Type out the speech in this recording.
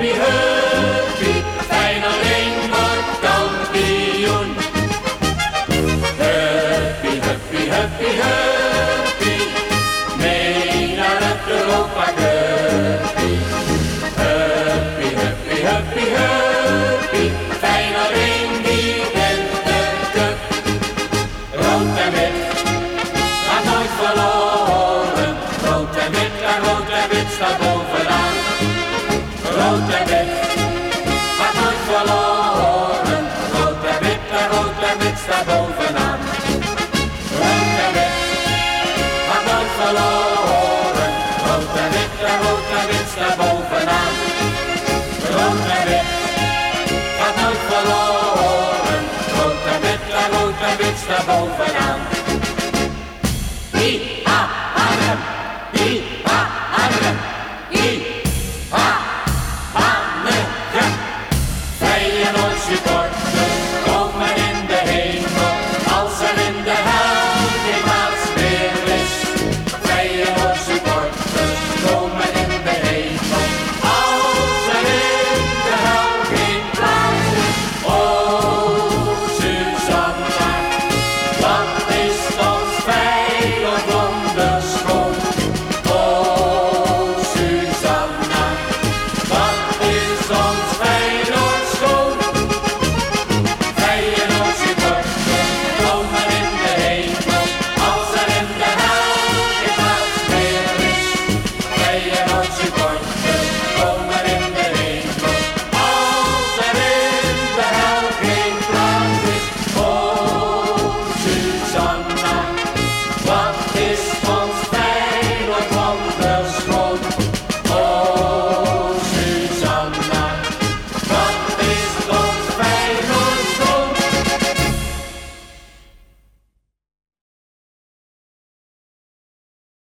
Huppie, huppie, Feyenoord wordt kampioen. Huppie, huppie, huppie, huppie, mee naar het Europa Cuppie. Huppie, huppie, huppie, huppie, Feyenoord ring die derde cup. Rood en wit, gaat nooit verloren, rood en wit, daar rood en wit staat bovenaan rood en wit. Gaat nooit verloren, rood en wit en rood en wit staat bovenaan. Rood en wit, gaat nooit verloren, rood en wit en rood en wit staat bovenaan. Rood en wit, gaat nooit verloren, rood en wit en rood en wit bovenaan. Wie, ha, ah, Hershey boy.